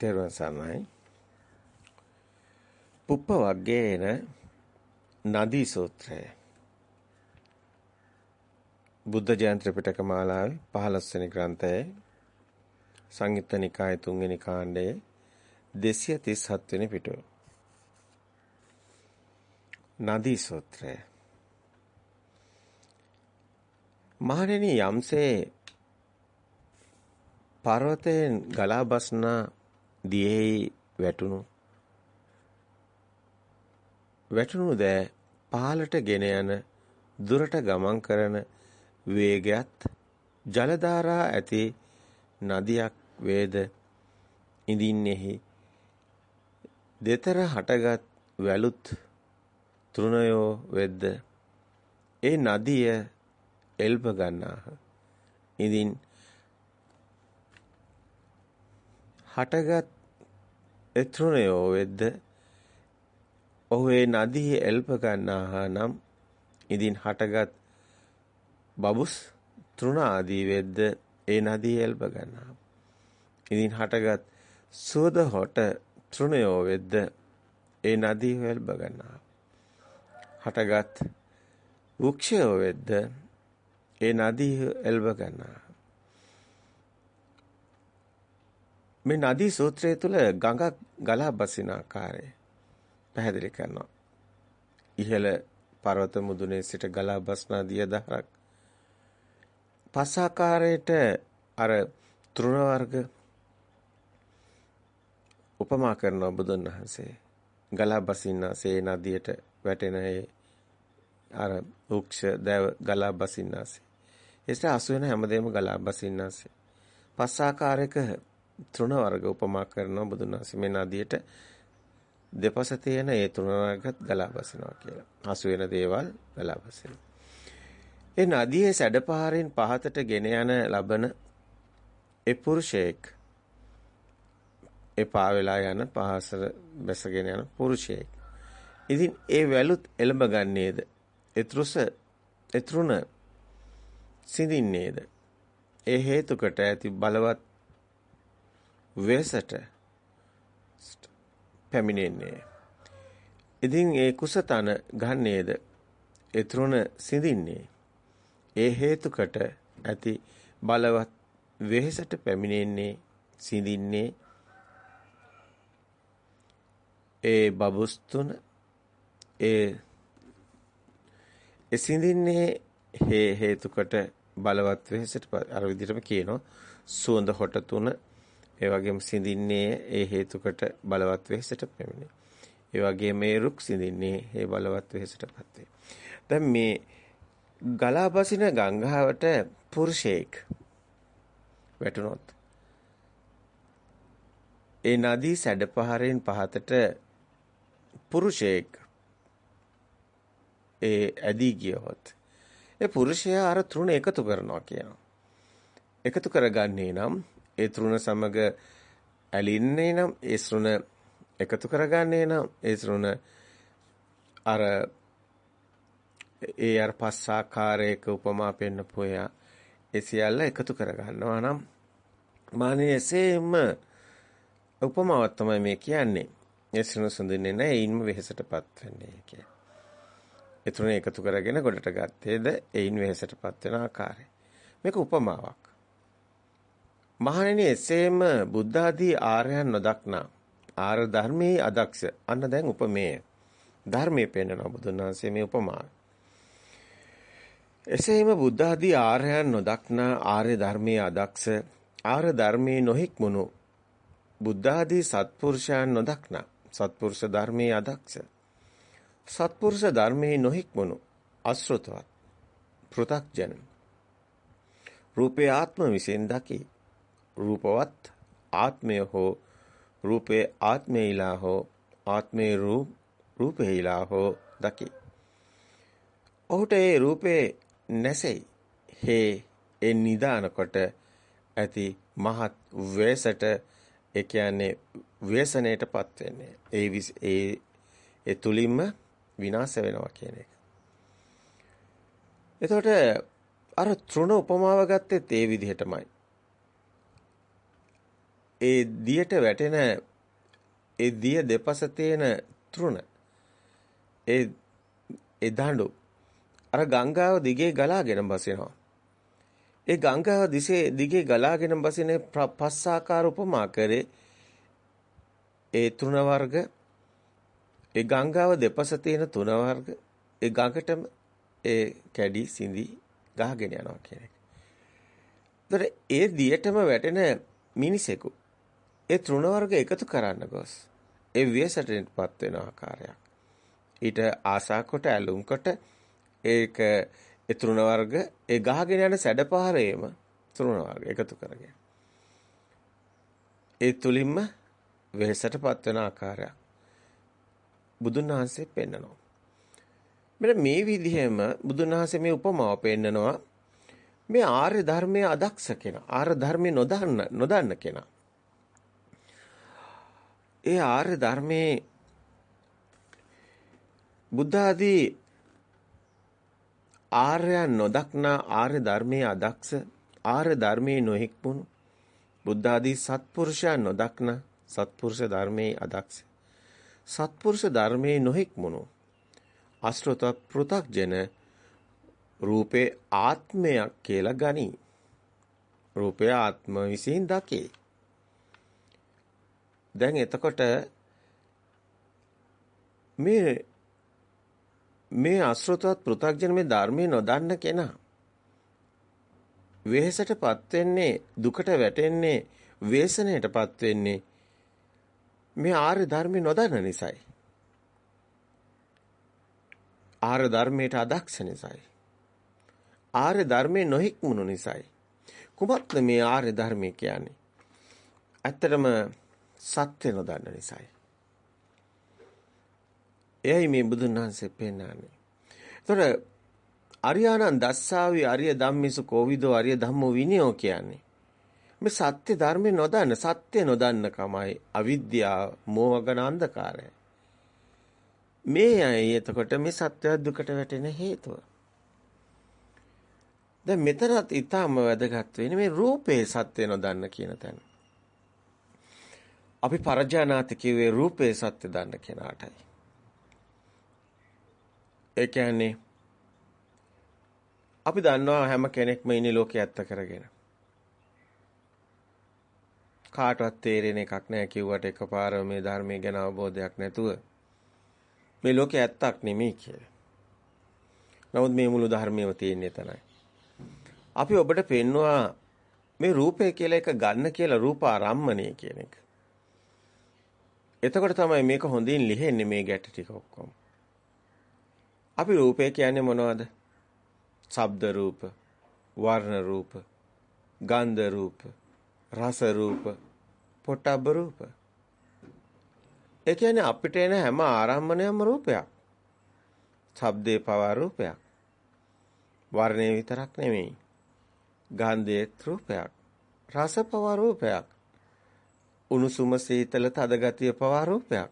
තෙරුවන් සරණයි. පුප්ප වග්ගේන නදී සූත්‍රය. බුද්ධ ජයන්ත්‍ර පිටක මාලාවේ 15 වෙනි ග්‍රන්ථයේ සංයුත්ත නිකාය 3 වෙනි කාණ්ඩයේ 237 වෙනි පිටුව. නදී සූත්‍රය. මහණෙනි යම්සේ පර්වතයෙන් ගලා බස්නා දියෙහි වැටුණු. වැටුණු දෑ පහළට ගෙන යන දුරට ගමන් කරන වේගයත් ජලධාරා ඇති නදියක් වේද? ඉඳින්නේහි දෙතර හටගත් වැලුත් තෘණයෝ වෙද්ද? ඒ නදිය එල්ප ගන්නාහ. ඉදින් හටගත් එතෘණයෝ වෙද්ද ඔහු ඒ නදියේ එල්ප ගන්නාහා නම් ඉදින් හටගත් බබුස් තෘණ ආදී වෙද්ද ඒ නදියේ එල්ප ගන්නා. ඉදින් හටගත් සුවද හොට තෘණයෝ වෙද්ද ඒ නදියේ එල්ප ගන්නා. හටගත් වෘක්ෂයෝ වෙද්ද ඒ නදියේ එල්ප ගන්නා. මේ නදී සූත්‍රය තුල ගඟක් ගලා බසින ආකාරය පැහැදිලි කරනවා. ඉහළ පර්වත මුදුනේ සිට ගලා බස්නා දිය දහරක්. පස් ආකාරයට අර තෘණ වර්ග උපමා කරන බුදුන් වහන්සේ ගලා බසින්නාසේ නදියට වැටෙන ඒ අර වෘක්ෂ දැව ගලා බසින්නාසේ එසට අසු වෙන හැමදේම ගලා බසින්නාසේ පස් ආකාරයක තෘණ වර්ග උපමා කරනවා බුදුන් වහන්සේ මේ නදියට දෙපස තියෙන ඒ තෘණ වර්ගත් ගලා බසිනවා කියලා. හසු වෙන දේවල් ගලා බසිනවා. ඒ නදියේ සැඩපහරින් පහතට ගෙන යන ලබන ඒ පුරුෂයෙක් ඒ පාවෙලා යන පහසර බැසගෙන යන පුරුෂයෙක්. ඉතින් ඒ වැලුත් එළඹ ගන්නේද? එතෘස එතෘණ සිඳින්නේද? ඒ හේතුකට ඇති බලවත් වෙසට පැමිණෙන්නේ. ඉතින් ඒ කුසතන ගන්නේද? ඒ තෘණ සිඳින්නේ. ඒ හේතුකට ඇති බලවත් වෙහෙසට පැමිණෙන්නේ සිඳින්නේ ඒ බබුස්තුන ඒ ඒ සිඳින්නේ හේ හේතුකට බලවත් වෙහෙසට අර විදිහටම කියනවා සුවඳ හොට තුන ඒ වගේම සිඳින්නේ ඒ හේතුකට බලවත් වෙහෙසට පැමිණේ. ඒ වගේම මේ රුක් සිඳින්නේ ඒ බලවත් වෙහෙසටපත් වේ. දැන් මේ ගලා බසින ගංගාවට පුරුෂයෙක් වැටුනොත් ඒ නදී සැඩපහරෙන් පහතට පුරුෂයෙක් ඒ ඇදී ගියොත් ඒ පුරුෂයා අර තෘණ එකතු කරනවා කියනවා. එකතු කරගන්නේ නම් ඒ තෘණ සමග ඇලින්නේ නම් ඒ තෘණ එකතු කරගන්නේ නම් ඒ තෘණ අර ඒ අර පස් ආකාරයක උපමා පෙන්නපෝයා ඒ සියල්ල එකතු කරගන්නවා නම් මානේ එසේම උපමාවක් තමයි මේ කියන්නේ. ඒ සුණු සුඳින්නේ නැහැ ඒයින්ම වෙහෙසටපත් වෙන්නේ කිය. ඒ තුන එකතු කරගෙන ගොඩට ගත්තේද ඒයින් වෙහෙසටපත් වෙන ආකාරය. මේක උපමාවක්. මහණෙනි එසේම බුද්ධ ආදී ආර්යයන් නොදක්නා ආර ධර්මයේ අදක්ෂ. අන්න දැන් උපමේය. ධර්මයේ පෙන්වන බුදුන් වහන්සේ මේ උපමාව එසේම බුද්ධ ආදී ආර්යයන් නොදක්නා ආර්ය ධර්මයේ අදක්ෂ ආර්ය ධර්මයේ නොහික්මුණු බුද්ධ ආදී සත්පුරුෂයන් නොදක්නා සත්පුරුෂ ධර්මයේ අදක්ෂ. සත්පුරුෂ ධර්මයේ නොහික්මුණු අසෘතවත් පෘ탁ජන රූපේ ආත්ම විසින් දකි රූපවත් ආත්මය හෝ රූපේ ආත්මේයිලා හෝ ආත්මේ රූප රූපේයිලා හෝ දකි. ඔහුට ඒ රූපේ නැසෙයි. හේ ඒ නිදාන කොට ඇති මහත් වේසට ඒ කියන්නේ ව්‍යසනයටපත් වෙන්නේ. ඒ ඒ ඒ තුලින්ම විනාශ වෙනවා කියන එක. එතකොට අර තෘණ උපමාව ගත්තෙත් ඒ විදිහටමයි. ඒ දියට වැටෙන ඒ දිය දෙපස තියෙන තෘණ ඒ ඒ දඬු අර ගංගාව දිගේ ගලාගෙන බසිනවා. ඒ ගංගාව දිසේ දිගේ ගලාගෙන බසින පස්සාකාර උපමා කරේ ඒ තෘණ වර්ග ඒ ගංගාව දෙපස තියෙන තුන වර්ග ඒ ගඟටම ඒ කැඩි සිඳි ගහගෙන යනවා කියන එක. ඒතර ඒ දියටම වැටෙන මිනිසෙකු ඒ තෘණ වර්ග එකතු කරන්න ගොස් ඒ ව්‍යසටෙන්පත් වෙන ආකාරයක්. ඊට ආසා කොට ඇලුම් කොට ඒක ඒ තෘණ වර්ග ඒ ගහගෙන යන සැඩපහරේම තෘණ වර්ග එකතු කරගෙන. ඒ තුලින්ම වෙහසටපත් වෙන ආකාරයක් බුදුන් වහන්සේ පෙන්නනවා. මෙන්න මේ විදිහෙම බුදුන් වහන්සේ මේ උපමාව පෙන්නනවා මේ ආර්ය ධර්මයේ අදක්ෂ කෙනා ආර්ය ධර්මයේ නොදන්න නොදන්න කෙනා ඒ ආර්ය ධර්මයේ බුද්ධ ආදී ආර්යයන් නොදක්නා ආර්ය ධර්මයේ අදක්ෂ ආර්ය ධර්මයේ නොහික්මුණු බුද්ධ ආදී සත්පුරුෂයන් නොදක්නා සත්පුරුෂ ධර්මයේ අදක්ෂ සත්පුරුෂ ධර්මයේ නොහික්මුණු අශ්‍රත පෘ탁ජන රූපේ ආත්මයක් කියලා ගනි. රූපය ආත්ම විසින් දකේ. දැන් එතකොට මේ මේ අශ්‍රතවත් පෘථග්ජන මේ ධර්මයේ නොදන්න කෙනා වෙහෙසටපත් වෙන්නේ දුකට වැටෙන්නේ වේසනයටපත් වෙන්නේ මේ ආර්ය ධර්මයේ නොදන්න නිසායි. ආර්ය ධර්මයට අදක්ෂ නිසායි. ආර්ය ධර්මයේ නොහික්මුණු නිසායි. කුමක්ද මේ ආර්ය ධර්මය කියන්නේ? ඇත්තටම සත්‍ය නොදන්න නිසායි. එයයි මේ බුදුන් වහන්සේ පෙන්නන්නේ. ඒතර අරියානන් දස්සාවි අරිය ධම්මිසු කෝවිදෝ අරිය ධම්මෝ විනයෝ කියන්නේ මේ සත්‍ය ධර්මේ නොදන්න සත්‍ය නොදන්න කමයි අවිද්‍යාව මෝහගන අන්ධකාරය. මේ අය එතකොට මේ සත්‍ය දුකට වැටෙන හේතුව. දැන් මෙතනත් ඊටම වැදගත් වෙන්නේ මේ රූපේ සත්‍ය නොදන්න කියන තැන. අපි පරජානාති කිව්වේ රූපේ සත්‍ය දන්න කෙනාටයි. ඒ කියන්නේ අපි දන්නවා හැම කෙනෙක්ම ඉන්නේ ලෝකේ ඇත්ත කරගෙන. කාටවත් තේරෙන එකක් නෑ කිව්වට එකපාර මේ ධර්මයේ ගැන අවබෝධයක් නැතුව මේ ලෝකේ ඇත්තක් නෙමෙයි කියලා. නමුත් මේ මුළු ධර්මයේම තියෙන එතනයි. අපි ඔබට පෙන්නවා මේ රූපය කියලා එක ගන්න කියලා රූපාරම්මණය කියන එක. එතකොට තමයි මේක හොඳින් ලිහෙන්නේ මේ ගැට ටික ඔක්කොම. අපි රූපය කියන්නේ මොනවද? ශබ්ද රූප, වර්ණ රූප, ගන්ධ රූප, රස රූප, පොට්ටබ්බ රූප. ඒ කියන්නේ අපිට එන හැම ආරම්මණයක්ම රූපයක්. ශබ්දේ පවා රූපයක්. වර්ණේ විතරක් නෙමෙයි. ගන්ධයේ රූපයක්. රස පවා රූපයක්. උණුසුම සීතල තද ගතිය පවා රූපයක්.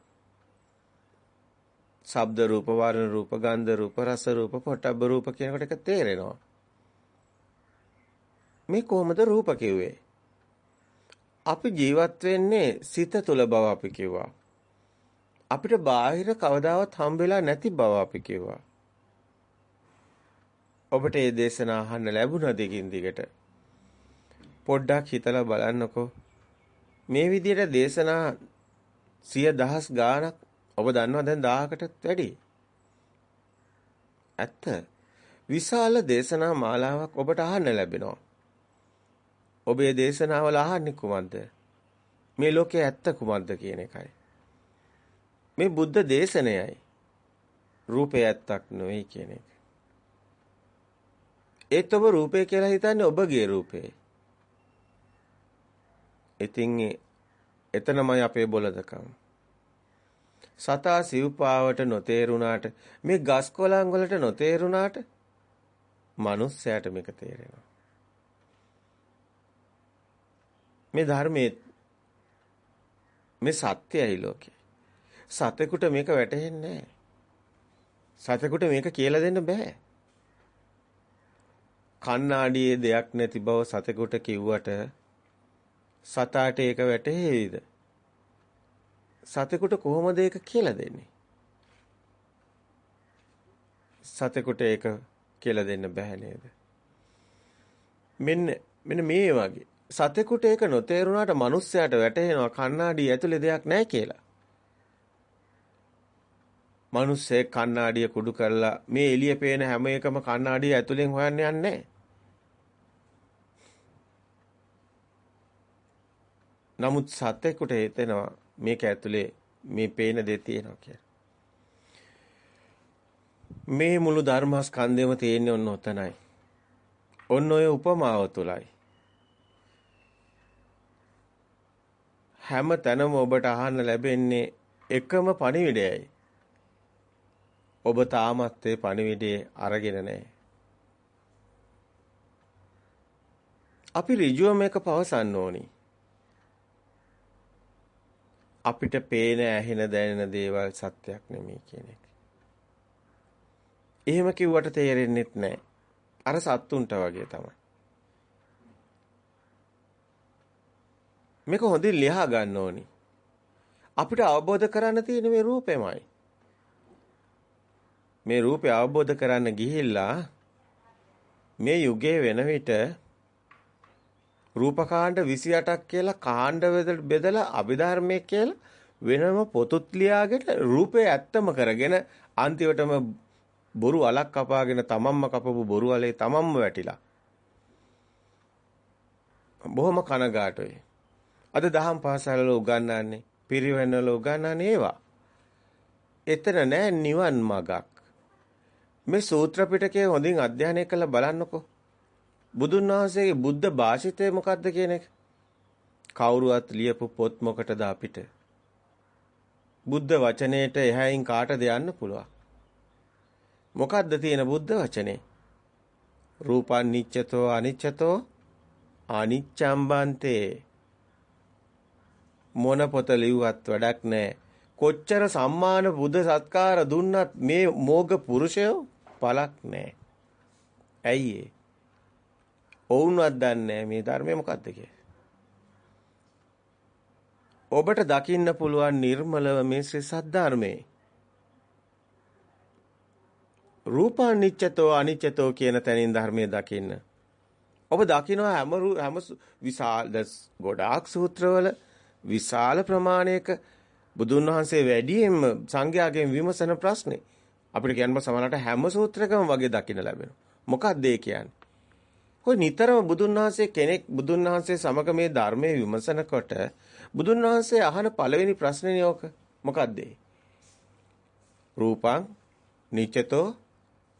ශබ්ද රූප, වර්ණ රූප, ගන්ධ රූප, රස රූප, පොට්ටබ්බ රූප කියනකොට ඒක තේරෙනවා. මේ කොහොමද රූප කිව්වේ? අපි ජීවත් වෙන්නේ සිත තුළ බව අපි කිව්වා. අපිට බාහිර කවදාවත් හම්බෙලා නැති බව අපි කිව්වා. ඔබට මේ දේශනා අහන්න ලැබුණා දෙකින් දිගට. පොඩ්ඩක් හිතලා බලන්නකෝ. මේ විදිහට දේශනා සිය දහස් ගාණක් ඔබ දන්නවා දැන් 1000කටත් වැඩි. ඇත්ත. විශාල දේශනා මාලාවක් ඔබට අහන්න ලැබෙනවා. ඔබේ දේශනාවල අහන්නේ කුමක්ද? මේ ලෝකයේ ඇත්ත කුමක්ද කියන එකයි. මේ බුද්ධ දේශනයයි. රූපේ ඇත්තක් නෙවෙයි කියන එක. ඒත් ඔබ රූපේ කියලා හිතන්නේ ඔබගේ රූපේ. ඉතින් එතනමයි අපේ බොලදකම. සතා සිව්පාවට නොතේරුණාට මේ ගස් කොළන් වලට නොතේරුණාට මිනිස්සයාට මේක තේරෙනවා. මේ ධර්මයේ මේ සත්‍යයි ලෝකේ. සතෙකුට මේක වැටහෙන්නේ නැහැ. සතෙකුට මේක කියලා දෙන්න බෑ. කණ්ණාඩියේ දෙයක් නැති බව සතෙකුට කිව්වට සතාට ඒක වැටහෙයිද? සතෙකුට කොහොමද ඒක කියලා දෙන්නේ? සතෙකුට ඒක කියලා දෙන්න බෑ නේද? මෙන්න මෙන්න මේ වගේ සතෙකුට ඒක නොතේරුණාට මිනිස්සයාට වැටහෙනවා කණ්ණාඩිය ඇතුලේ දෙයක් නැහැ කියලා. මිනිස්සේ කණ්ණාඩිය කුඩු කරලා මේ එළිය පේන හැම එකම කණ්ණාඩිය ඇතුලෙන් හොයන්න යන්නේ නමුත් සතෙකුට හිතෙනවා මේක ඇතුලේ මේ පේන දේ තියෙනවා කියලා. මේ මුළු ධර්මස්කන්ධෙම තියෙන්නේ ඔන්න ඔතනයි. ඔන්න ඔය උපමාව තුලයි. හැම තැනම ඔබට අහන්න ලැබෙන්නේ එකම පණිවිඩයයි. ඔබ තාමත් ඒ පණිවිඩේ අරගෙන නැහැ. අපි ඍජුව මේක පවසන්න ඕනි. අපිට පේන ඇහෙන දැනෙන දේවල් සත්‍යයක් නෙමෙයි කියන එක. එහෙම කිව්වට තේරෙන්නේ නැහැ. අර සත්තුන්ට වගේ තමයි. මේක හොඳින් ලියා ගන්න ඕනි. අපිට අවබෝධ කරන්න තියෙන මේ රූපෙමයි. මේ රූපය අවබෝධ කරන්න ගිහිල්ලා මේ යුගයේ වෙන විට රූපකාණ්ඩ 28ක් කියලා කාණ්ඩ බෙදලා අභිධර්මයේ කියලා වෙනම පොතුත් ලියාගෙන රූපේ ඇත්තම කරගෙන අන්තිමටම බොරු අලක් කපාගෙන තමන්ම කපපු බොරු අලේ තමන්ම වැටිලා බොහොම කනගාටුයි අද දහම් පාසල්වල උගන්වන්නේ පිරිවෙන්වල උගන්වන්නේ ඒවා. එතන නෑ නිවන් මගක්. මේ සූත්‍ර පිටකය හොඳින් අධ්‍යයනය කරලා බලන්නකෝ. බුදුන් වහන්සේගේ බුද්ධ භාෂිතය මොකක්ද කියන එක. කවුරුවත් ලියපු පොත් මොකටද අපිට? බුද්ධ වචනේට එහයින් කාටද යන්න පුළුවන්? මොකද්ද තියෙන බුද්ධ වචනේ? රූපං නිච්චතෝ අනිච්චතෝ අනිච්ඡම්බන්තේ මොන පොත ලිව්වත් වැඩක් නැහැ. කොච්චර සම්මාන බුද්ධ සත්කාර දුන්නත් මේ මෝග පුරුෂයෝ පළක් නැහැ. ඇයි ඒ? ඔවුන්වත් දන්නේ මේ ධර්මය මොකක්ද ඔබට දකින්න පුළුවන් නිර්මලව මේ ශ්‍රී සද්ධර්මයේ රූපානිච්චතෝ අනිච්චතෝ කියන තැනින් ධර්මයේ දකින්න. ඔබ දකිනවා හැම හැම විශාල ගොඩාක් සූත්‍රවල විශාල ප්‍රමාණයක බුදුන් වහන්සේ වැඩියෙන්ම සංඝයාගෙන් විමසන ප්‍රශ්නේ අපිට කියන්න සමහරට හැම සූත්‍රයකම වගේ දකින්න ලැබෙනවා. මොකක්ද ඒ කියන්නේ? කොයි නිතරම බුදුන් වහන්සේ කෙනෙක් බුදුන් වහන්සේ සමග මේ ධර්මයේ විමසනකොට බුදුන් වහන්සේ අහන පළවෙනි ප්‍රශ්නේ ඕක. මොකක්ද ඒ? රූපං නිච්චතෝ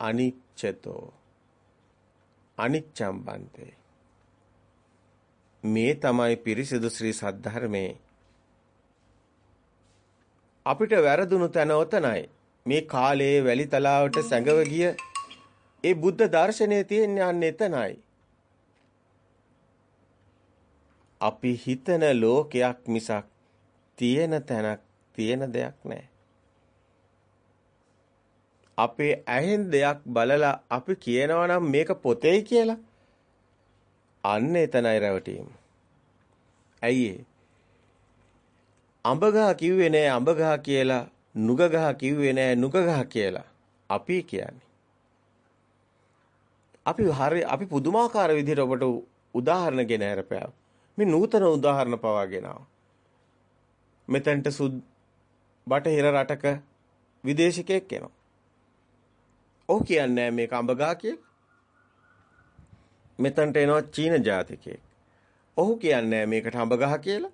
අනිච්චතෝ. අනිච්ඡම් බන්තේ මේ තමයි පිරිසිදු ශ්‍රී සද්ධර්මයේ. අපිට වැරදුණු තැන ඔතනයි. මේ කාලයේ වැලි තලාවට සැඟව ගිය ඒ බුද්ධ දර්ශනය තියෙන්නේ අන්න එතනයි. අපි හිතන ලෝකයක් මිසක් තියෙන තැනක් තියෙන දෙයක් නැහැ අපේ ඇහෙන් දෙයක් බලලා අපි කියනවා නම් මේක පොතේ කියලා අන්න එතනයි රැවටීම. ඇයි ඒ? අඹගහ කිව්වේ නෑ අඹගහ කියලා, නුගගහ කිව්වේ නෑ නුගගහ කියලා. අපි කියන්නේ. අපි හරි අපි පුදුමාකාර විදිහට ඔබට උදාහරණ ගෙන හරපෑව. මේ නූතන උදාහරණ පවාගෙන මෙතෙන්ට සුද් බටහිර රටක විදේශිකයෙක් එනවා. ඔහු කියන්නේ මේක අඹගහ කියලා. මෙතනට එනවා චීන ජාතිකයෙක්. ඔහු කියන්නේ මේකට අඹගහ කියලා.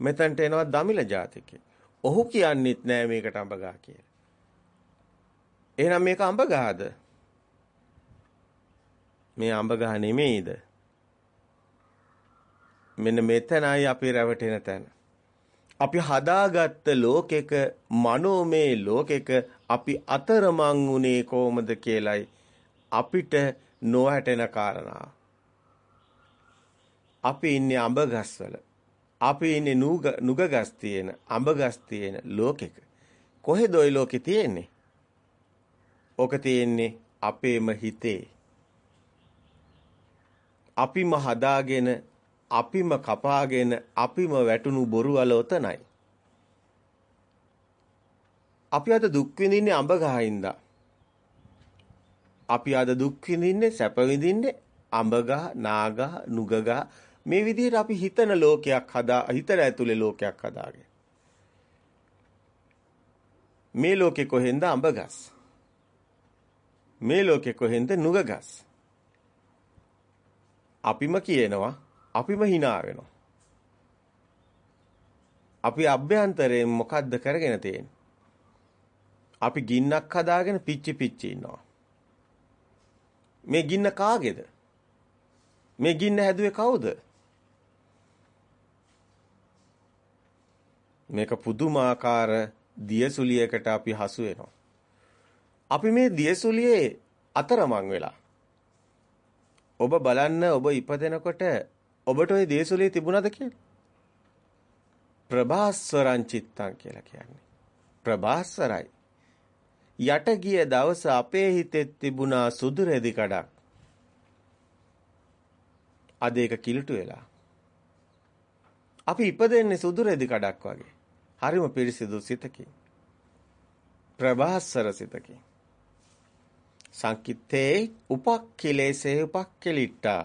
මෙතනට එනවා දමිළ ජාතිකයෙක්. ඔහු කියන්නෙත් නෑ මේකට අඹගහ කියලා. එහෙනම් මේක අඹගහද? මේ අඹගහ නෙමෙයිද? මෙන්න මෙතනයි අපි රැවටෙන තැන. අපි හදාගත්ත ලෝකෙක මනෝමය ලෝකෙක අපි අතරමං උනේ කොහොමද කියලයි අපිට නොහැටෙන කාරණා. අපි ඉන්නේ අඹ ගස්වල. අපි ඉන්නේ නුග නුග ගස් තියෙන අඹ ගස් තියෙන ලෝකෙක. කොහෙද ওই ලෝකෙ තියෙන්නේ? ඕක තියෙන්නේ අපේම හිතේ. අපිම හදාගෙන අපිම කපාගෙන අපිම වැටුණු බොරු වල ඔතනයි. අපි අද දුක් විඳින්නේ අඹ ගහින්ද. අපි අද දුක් විඳින්නේ සැප විඳින්නේ අඹ ගහ, නාග නුග මේ විදිහට අපි හිතන ලෝකයක් හදා හිතන ඇතුලේ ලෝකයක් හදාගෙන. මේ ලෝකේ කොහෙන්ද අඹ ගස්? මේ ලෝකේ කොහෙන්ද නුග ගස්? අපිම කියනවා අපිම hina වෙනවා. අපි අභ්‍යන්තරයෙන් මොකද්ද කරගෙන තියෙන්නේ? අපි ගින්නක් හදාගෙන පිච්චි පිච්චි ඉන්නවා. මේ ගින්න කාගේද? මේ ගින්න හැදුවේ කවුද? මේක පුදුමාකාර දියසුලියකට අපි හසු වෙනවා. අපි මේ දියසුලියේ අතරමං වෙලා. ඔබ බලන්න ඔබ ඉපදෙනකොට ඔබට ওই දියසුලිය තිබුණාද කියලා? ප්‍රභාස්වරං චිත්තං කියලා කියන්නේ. ප්‍රභාස්වරයි. යට ගිය දවස අපේ හිතේ තිබුණා සුදු රෙදි කඩක්. අද ඒක කිලුට වෙලා. අපි ඉපදෙන්නේ සුදු රෙදි කඩක් වගේ. හරිම පිරිසිදු සිතකින්. ප්‍රභාස්වර සිතකින්. සංකිට්ඨේ උපක්ඛිලේසේ උපක්ඛලිට්ටා.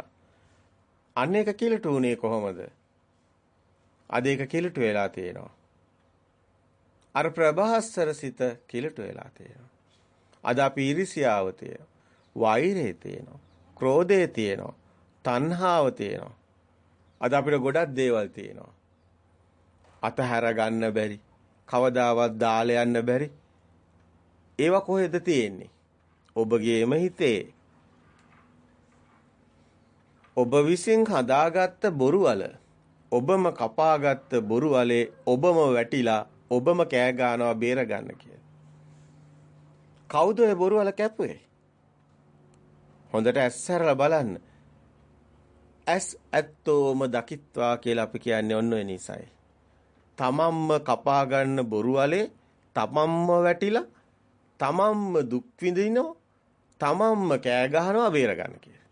අනේක කිලුට උනේ කොහොමද? අද ඒක කිලුට වෙලා තියෙනවා. අර ප්‍රභාස්වර සිත කිලුට වෙලා තියෙනවා. අද අපි iriසියාව තියෙනවා. වෛරය තියෙනවා. ක්‍රෝධය තියෙනවා. තණ්හාව තියෙනවා. අද අපිට ගොඩක් දේවල් තියෙනවා. අතහැර ගන්න බැරි. කවදාවත් දාලා යන්න බැරි. ඒවා කොහෙද තියෙන්නේ? ඔබගේම හිතේ. ඔබ විසින් හදාගත්ත බොරු වල ඔබම කපාගත්ත බොරු වලේ ඔබම වැටිලා ඔබම කෑ ගන්නවා බේර ගන්න කියලා. කවුද ඒ බොරු වල කැපුවේ? හොඳට ඇස්සරලා බලන්න. ඇස් ඇත්තෝම දකිත්වා කියලා අපි කියන්නේ ඔන්න ඔය නිසයි. තමන්ම කපා ගන්න බොරු වලේ තමන්ම වැටිලා තමන්ම දුක් විඳිනවා තමන්ම කෑ ගහනවා බේර ගන්න කියලා.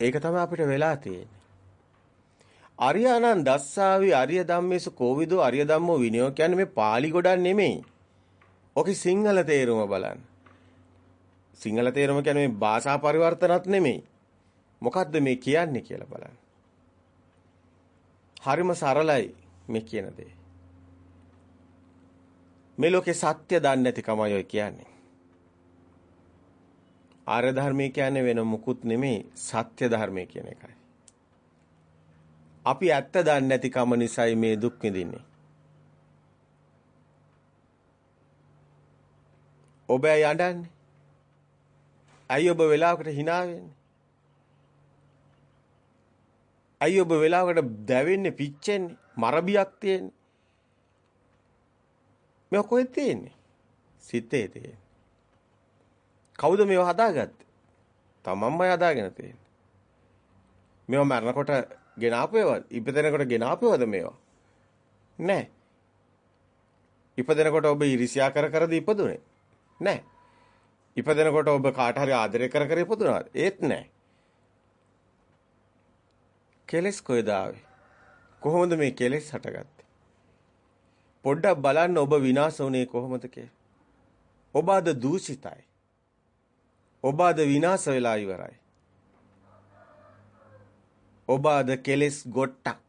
ඒක තමයි අපිට වෙලා තියෙන්නේ. අරියානන් දස්සාවි අරිය ධම්මේසු කෝවිදෝ අරිය ධම්මෝ විනයෝ කියන්නේ මේ pāli ගොඩක් නෙමෙයි. ඔකේ සිංහල තේරුම බලන්න. සිංහල තේරුම කියන්නේ මේ භාෂා පරිවර්තනත් නෙමෙයි. මොකද්ද මේ කියන්නේ කියලා බලන්න. හරිම සරලයි මේ කියන දේ. මේ ලෝකේ සත්‍ය දන්නේ නැතිකමයි ඔය කියන්නේ. ආර්ය ධර්මයේ කියන්නේ වෙන මුකුත් නෙමෙයි සත්‍ය ධර්මයේ කියන එකයි. අපි ඇත්ත දන්නේ නැතිකම නිසායි මේ දුක් විඳින්නේ. ඔබ යඬන්නේ. ඇයි ඔබ වෙලාවකට hina වෙන්නේ? ඇයි ඔබ වෙලාවකට දැවෙන්නේ පිච්චෙන්නේ මරබියක් තියෙන්නේ මේ කොහෙද තියෙන්නේ සිතේ තියෙන්නේ කවුද මේව හදාගත්තේ? තමන්මයි හදාගෙන තියෙන්නේ. මේව මරනකොට ගෙනාපේවද? ඉපදෙනකොට ගෙනාපේවද මේවා? නෑ. ඉපදෙනකොට ඔබ ඉරිසියා කර කරද ඉපදුනේ? නෑ. ඉපදෙනකොට ඔබ කාට හරි ආදරය කර කර ඉපදුනාද ඒත් නෑ. කෙලස් කොහෙද ආවේ? කොහොමද මේ කෙලස් හටගත්තේ? පොඩ්ඩක් බලන්න ඔබ විනාශ වුණේ කොහොමද ඔබ අද දූෂිතයි. ඔබ අද විනාශ වෙලා ඉවරයි. ඔබ අද කෙලස් ගොට්ටක්.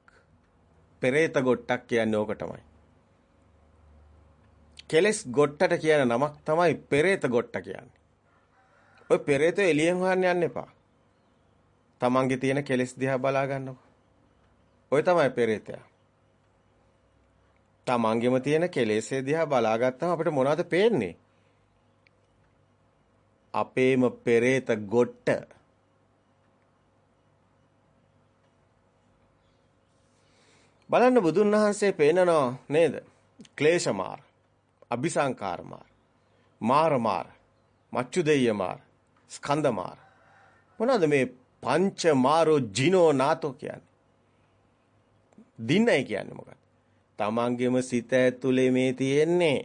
පෙරේත ගොට්ටක් කියන්නේ ඕක තමයි. කෙලස් ගොට්ටට කියන නමක් තමයි පෙරේත ගොට්ට කියන්නේ. ඔය පෙරේත එළියෙන් හොයන්න යන්න එපා. තමන්ගේ තියෙන කෙලෙස් දිහා බලා ගන්නකො. ඔය තමයි පෙරේතයා. තමන්ගෙම තියෙන කෙලෙස්ේ දිහා බලාගත්තම අපිට මොනවද පේන්නේ? අපේම පෙරේත ගොට්ට. බලන්න බුදුන් වහන්සේ පේනනවා නේද? ක්ලේශමාර, අபிසංකාරමාර, මාරමාර, මච්චු දෙයමාර, ස්කන්ධමාර. මොනවද මේ පංච මාරෝ ජිනෝ නාතෝ කියන්නේ. දින්නයි කියන්නේ මොකක්ද? තමන්ගේම සිත ඇතුලේ මේ තියෙන්නේ.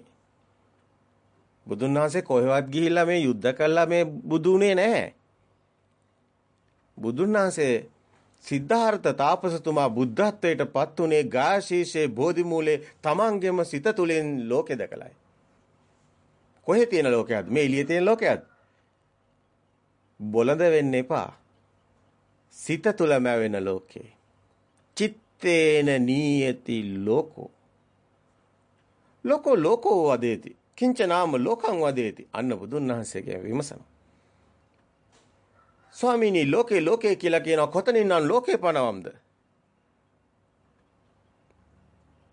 බුදුන් වහන්සේ කොහෙවත් ගිහිල්ලා මේ යුද්ධ කළා මේ බුදුනේ නැහැ. බුදුන් වහන්සේ සිද්ධාර්ථ තාපසතුමා බුද්ධත්වයට පත් උනේ ගාශීෂේ බෝධි මූලේ තමන්ගෙම සිත තුළින් ලෝකෙ දැකලයි. කොහේ තියෙන ලෝකයක්ද? මේ එළියේ තියෙන ලෝකයක්ද? බොළඳ වෙන්න එපා. සිත තුළම වෙන ලෝකේ. චිත්තේන නීයති ලෝකෝ. ලෝකෝ ලෝකෝ වදේති. කිංච නාම ලෝකං වදේති. අන්න බුදුන් වහන්සේගේ විමසනවා. ස්වාමීනි ලෝකේ ලෝකේ කියලා කියනවා කොතනින් නම් ලෝකේ පනවම්ද?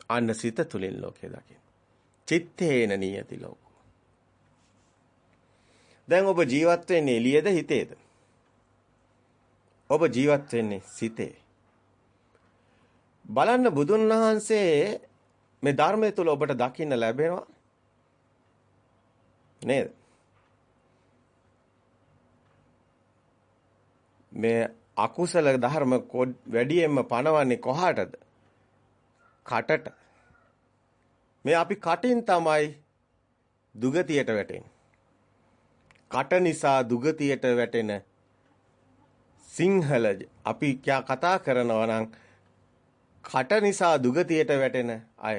අන්න සිත තුලින් ලෝකේ දකින්න. චිත්තේන නියති ලෝකෝ. දැන් ඔබ ජීවත් වෙන්නේ එළියේද හිතේද? ඔබ ජීවත් වෙන්නේ සිතේ. බලන්න බුදුන් වහන්සේ මේ ධර්මය තුල ඔබට දකින්න ලැබෙනවා නේද? මේ අකුසල ධර්ම වැඩියෙන්ම පනවන්නේ කොහාටද? කටට. මේ අපි කටින් තමයි දුගතියට වැටෙන්නේ. කට නිසා දුගතියට වැටෙන සිංහල අපි කතා කරනවා නම් කට නිසා දුගතියට වැටෙන අය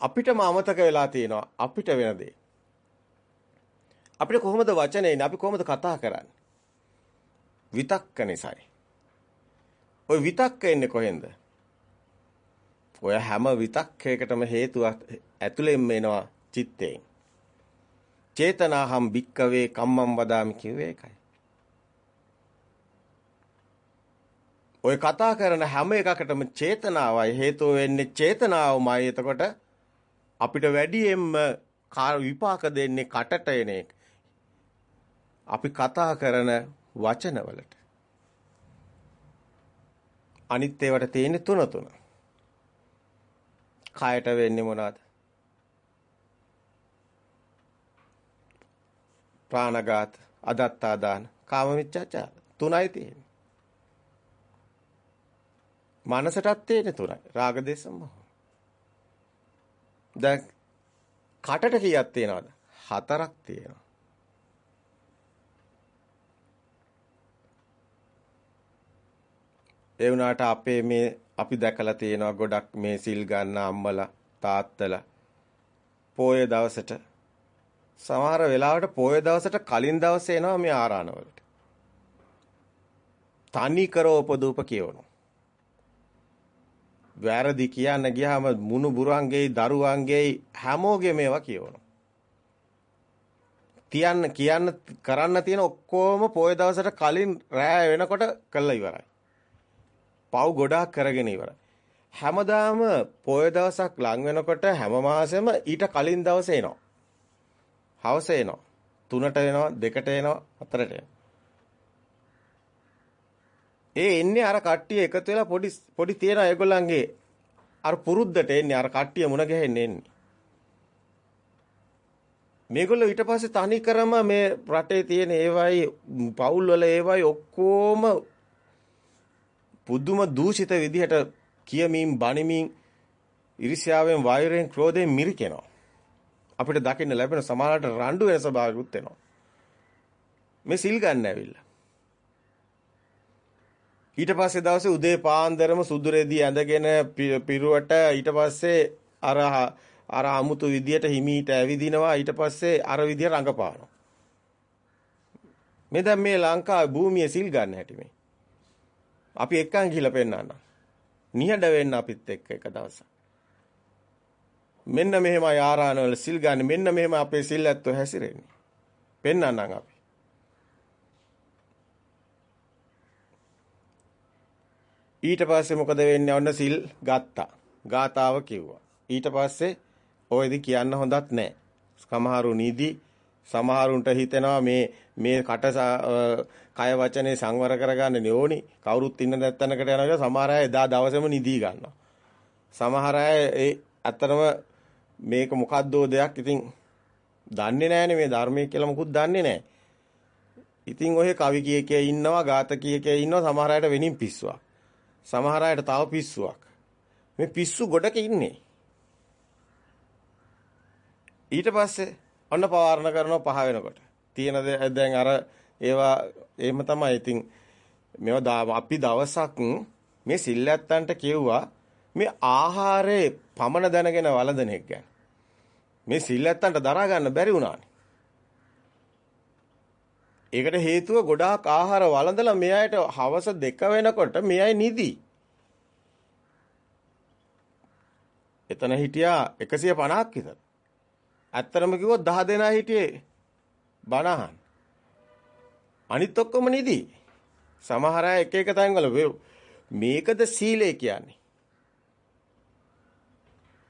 අපිටම අමතක වෙලා තියෙනවා අපිට වෙන දේ. අපිට කොහොමද වචනේ ඉන්නේ? අපි කොහොමද කතා කරන්නේ? විතක්ක නිසායි. ওই විතක්ක එන්නේ කොහෙන්ද? ඔය හැම විතක්කයකටම හේතුවක් ඇතුළෙන්ම එනවා චිත්තයෙන්. චේතනාහම් භික්කවේ කම්මම් වදාමි කිව්වේ ඒකයි. ඔය කතා කරන හැම එකකටම චේතනාවයි හේතුව වෙන්නේ චේතනාවමයි. එතකොට අපිට වැඩියෙන්ම විපාක දෙන්නේ කටට එන එක. අපි කතා කරන වචනවලට. අනිත් ඒවාට තියෙන්නේ තුන තුන. කයට වෙන්නේ මොනවද? ප්‍රාණඝාත, අදත්තාදාන, කාමමිච්ඡාචාර තුනයි තියෙන්නේ. මනසටත් තියෙන්නේ තුනයි. රාග දේශ මොහ. දැන් කටට කීයක් තියෙනවද? හතරක් තියෙනවා. ඒ වුණාට අපේ මේ අපි දැකලා තියෙනවා ගොඩක් මේ සිල් ගන්න අම්මලා තාත්තලා පොය දවසට සමහර වෙලාවට පොය දවසට කලින් දවසේ එනවා මේ ආරාණවලට. තනි කර උපදූප කියවනවා. වැරදි කියන්න ගියාම මුණු බුරන්ගේ දරුවන්ගේ හැමෝගේ මේවා කියවනවා. තියන්න කියන්න කරන්න තියෙන ඔක්කොම පොය දවසට කලින් රෑ වෙනකොට කළා ඉවරයි. පව් ගොඩාක් කරගෙන ඉවරයි. හැමදාම පොය දවසක් ලං වෙනකොට හැම මාසෙම ඊට කලින් දවසේ එනවා. හවස එනවා. තුනට එනවා, දෙකට එනවා, හතරට එනවා. ඒ එන්නේ අර කට්ටිය එකතු වෙලා පොඩි පොඩි තියෙන ඒගොල්ලන්ගේ අර පුරුද්දට එන්නේ අර කට්ටිය මුණ ගැහෙන්නේ එන්නේ. මේගොල්ලෝ ඊට පස්සේ තනි කරම මේ රටේ තියෙන ඒවයි පවුල් වල ඒවයි ඔක්කොම පුදුම දූෂිත විදිහට කියමින් බණිමින් ඉරිසියාවෙන් වෛරයෙන් ක්‍රෝධයෙන් මිරිකෙනවා. අපිට දකින්න ලැබෙන සමානලට රණ්ඩු වෙන ස්වභාවයකුත් වෙනවා. මේ සිල් ගන්න ඇවිල්ලා. ඊට පස්සේ දවසේ උදේ පාන්දරම සුදු රෙදි ඇඳගෙන පිරුවට ඊට පස්සේ අර අර අමුතු විදියට හිමීට ඇවිදිනවා ඊට පස්සේ අර විදිය රඟපානවා. මේ දැන් මේ ලංකාවේ භූමියේ සිල් ගන්න හැටි මේ. අපි එක්කන් ගිහිල්ලා පෙන්නන්න. නිහඬ වෙන්න අපිත් එක්ක එක දවසක්. මෙන්න මෙහෙමයි ආරාණවල සිල් ගන්න මෙන්න මෙහෙම අපේ සිල් ඇත්තෝ හැසිරෙන්නේ. පෙන්නන්නම් අපි. ඊට පස්සේ මොකද වෙන්නේ? ඔන්න සිල් ගත්තා. ගාතාව කිව්වා. ඊට පස්සේ ඔයදි කියන්න හොඳත් නැහැ. සමහරු නිදි සමහරුන්ට හිතෙනවා මේ මේ කට කය වචනේ සංවර කරගන්න ඕනි. කවුරුත් ඉන්න නැත්තනකට යනවා සමහර අය එදා දවසේම නිදි ගන්නවා. සමහර අය ඒ ඇත්තටම මේක මොකද්දෝ දෙයක් ඉතින් දන්නේ නැහැනේ මේ ධර්මයේ කියලා මොකුත් දන්නේ නැහැ. ඉතින් ඔය කවි කිය කිය ඉන්නවා, ගාත කිය කිය ඉන්නවා සමහර අයට වෙනින් පිස්සුවක්. සමහර අයට තව පිස්සුවක්. මේ පිස්සු ගොඩක ඉන්නේ. ඊට පස්සේ ඔන්න පවාරණ කරනවා පහ වෙනකොට. තියෙන දැන් අර ඒවා එහෙම තමයි. ඉතින් මේවා අපි දවසක් මේ සිල්ලැත්තන්ට කිව්වා මේ ආහාරයේ පමණ දැනගෙන වළඳන එක ගැන. මේ සිල්ලැත්තන්ට දරා ගන්න බැරි වුණානේ. ඒකට හේතුව ගොඩාක් ආහාර වළඳලා මේ අයට හවස දෙක වෙනකොට මේ අය නිදි. එතන හිටියා 150ක් විතර. ඇත්තරම කිව්වොත් 10 දෙනා හිටියේ බණහන්. අනිත් ඔක්කොම නිදි. සමහර අය එක එක තැන්වල මේකද සීලය කියන්නේ.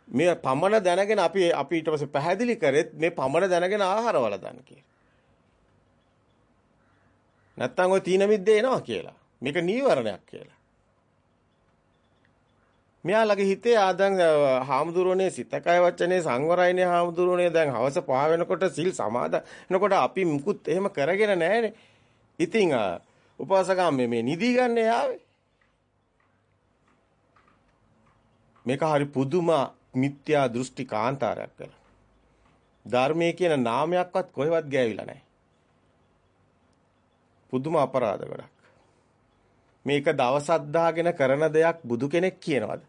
මේ පමණ දැනගෙන අපි අපි ඊට පස්සේ පැහැදිලි කරෙත් මේ පමණ දැනගෙන ආහාර වලදන්න කියලා. නැත්තම් ওই තීන මිද්දේ එනවා කියලා. මේක නීවරණයක් කියලා. මෙයාලගේ හිතේ ආ දැන් හාමුදුරනේ සිතකය වචනේ සංවරයිනේ හාමුදුරනේ දැන් හවස පහ වෙනකොට සිල් සමාදනකොට අපි මුකුත් එහෙම කරගෙන නැහැනේ. ඉතින් උපාසකම් මේ නිදි ගන්න යාවේ. මේක හරි පුදුම මිත්‍යා දෘෂ්ටි කාන්තාරයක් වෙලා. ධර්මයේ කියන නාමයක්වත් කොහෙවත් ගෑවිලා නැහැ. පුදුම අපරාධ ගොඩක්. මේක දවසක් දාගෙන කරන දෙයක් බුදු කෙනෙක් කියනවද?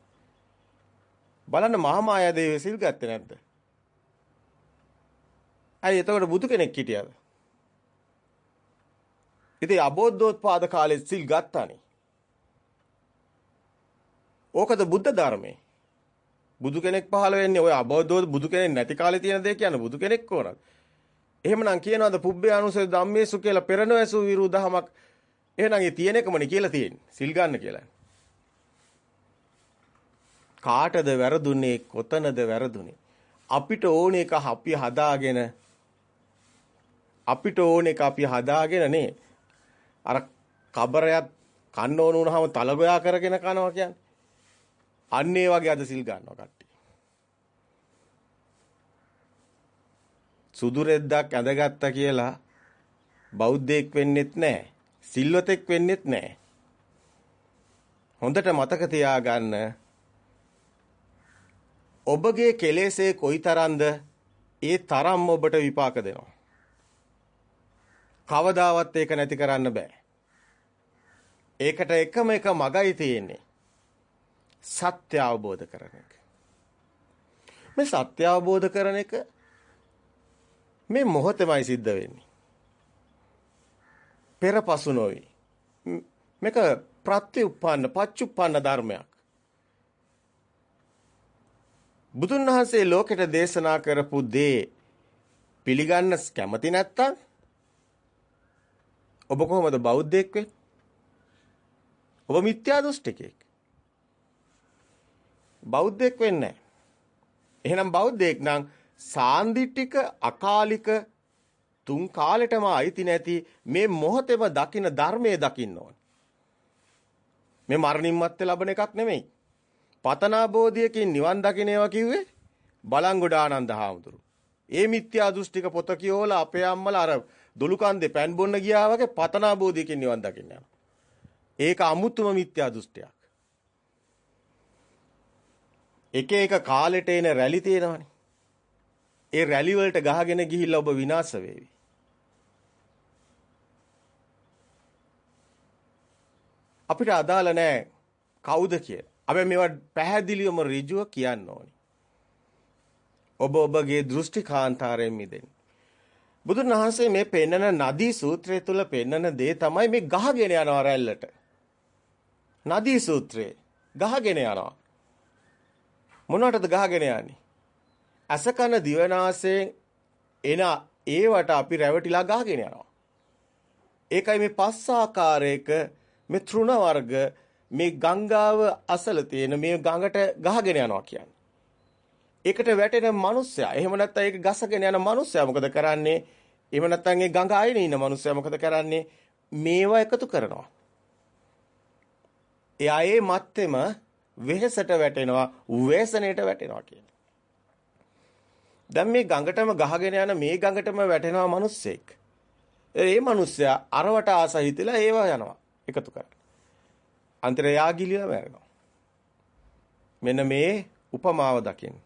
බලන්න මහාමායා දේවිය සිල් ගත්තේ නැද්ද? අය එතකොට බුදු කෙනෙක් හිටියද? ඉතින් අබෝධෝත්පාද කාලේ සිල් ගත්තානේ. ඕකද බුද්ධ ධර්මයේ. බුදු කෙනෙක් පහළ වෙන්නේ ඔය අබෝධෝත් බුදු කෙනෙක් නැති කාලේ තියෙන දේ කියන්නේ බුදු කෙනෙක් කොහොමද? එහෙමනම් කියනවාද පුබ්බේ අනුසය ධම්මේසු කියලා පෙරණැසු විරු දහමක් එහෙනම් ඒ තියෙන එකමනේ කියලා තියෙන්නේ. සිල් ගන්න කියලා. කාටද වැරදුනේ කොතනද වැරදුනේ? අපිට ඕන එක අපි හදාගෙන අපිට ඕන එක අපි හදාගෙන නේ අර කබරයක් කන්න ඕන වුණාම තලගොයා කරගෙන කනවා කියන්නේ. අන්න ඒ වගේ අද සිල් ගන්නවා කට්ටිය. සුදු රෙද්දක් ඇඳගත්තා කියලා බෞද්ධයෙක් වෙන්නෙත් නැහැ. සිල්වතෙක් වෙන්නෙත් නැහැ. හොඳට මතක තියාගන්න ඔබගේ කෙලෙසේ කොයිතරම්ද ඒ තරම් ඔබට විපාක දෙනවා. කවදාවත් ඒක නැති කරන්න බෑ. ඒකට එකම එක මගයි තියෙන්නේ. සත්‍ය අවබෝධ කරන එක. මේ සත්‍ය අවබෝධ කරන එක මේ මොහොතේමයි සිද්ධ වෙන්නේ. පෙරපසු නොවි. මේක ප්‍රත්‍යඋප්පන්න පච්චුප්පන්න ධර්මයක්. බුදුන් වහන්සේ ලෝකෙට දේශනා කරපු දේ පිළිගන්න කැමති නැත්තම් ඔබ කොහොමද බෞද්ධයෙක් වෙන්නේ? ඔබ මිත්‍යා දෘෂ්ටිකයෙක්. බෞද්ධයෙක් වෙන්නේ නැහැ. එහෙනම් බෞද්ධයෙක් නම් සාන්දිටික අකාලික තුන් කාලෙටම අයිති නැති මේ මොහොතේම දකින ධර්මයේ දකින්න ඕන. මේ මරණින් මත්තේ ලබන එකක් නෙමෙයි. පතනා බෝධියකින් නිවන් දකින්නේවා කිව්වේ බලංගොඩ ආනන්ද හාමුදුරු. ඒ මිත්‍යා දෘෂ්ටික පොත කියෝලා අපේ අම්මලා අර දොළු කන්දේ පෑන් බොන්න ගියා වගේ පතනා බෝධියකින් නිවන් දකින්න යනවා. ඒක අමුතුම මිත්‍යා දෘෂ්ටියක්. එක එක කාලෙට එන රැලි තියෙනවනේ. ඒ රැලි වලට ගහගෙන ගිහිල්ලා ඔබ විනාශ වෙවි. අපිට අදාළ නැහැ කවුද කියලා. අපි මේවා පැහැදිලිවම ඍජුව කියන්න ඕනි. ඔබ ඔබගේ දෘෂ්ටි කාන්තාරයෙන් මිදෙන්න. බුදුන් වහන්සේ මේ පෙන්නන නදී සූත්‍රය තුල පෙන්නන දේ තමයි මේ ගහගෙන යනවා රැල්ලට. නදී සූත්‍රය ගහගෙන යනවා. මොනවටද ගහගෙන යන්නේ? අසකන දිවනාසයෙන් එන ඒවට අපි රැවටිලා ගහගෙන යනවා. ඒකයි මේ පස් ආකාරයක මේ තෘණ වර්ග මේ ගංගාව අසල තියෙන මේ ගඟට ගහගෙන යනවා කියන්නේ. ඒකට වැටෙන මිනිස්සයා එහෙම නැත්නම් ඒක ගසගෙන යන මිනිස්සයා මොකද කරන්නේ? එහෙම නැත්නම් ඒ ගඟ ආයේ ඉන්න මිනිස්සයා මොකද කරන්නේ? මේවා එකතු කරනවා. එයා ඒ මත්තෙම වෙහෙසට වැටෙනවා, වේසනයට වැටෙනවා කියන්නේ. දැන් මේ ගඟටම ගහගෙන යන මේ ගඟටම වැටෙනවා මිනිස්සෙක්. ඒ මිනිස්සයා අරවට ආස හිතලා ඒව යනවා එකතු කරලා. අන්තර යාගිලියම මැරෙනවා. මෙන්න මේ උපමාව දකින්න.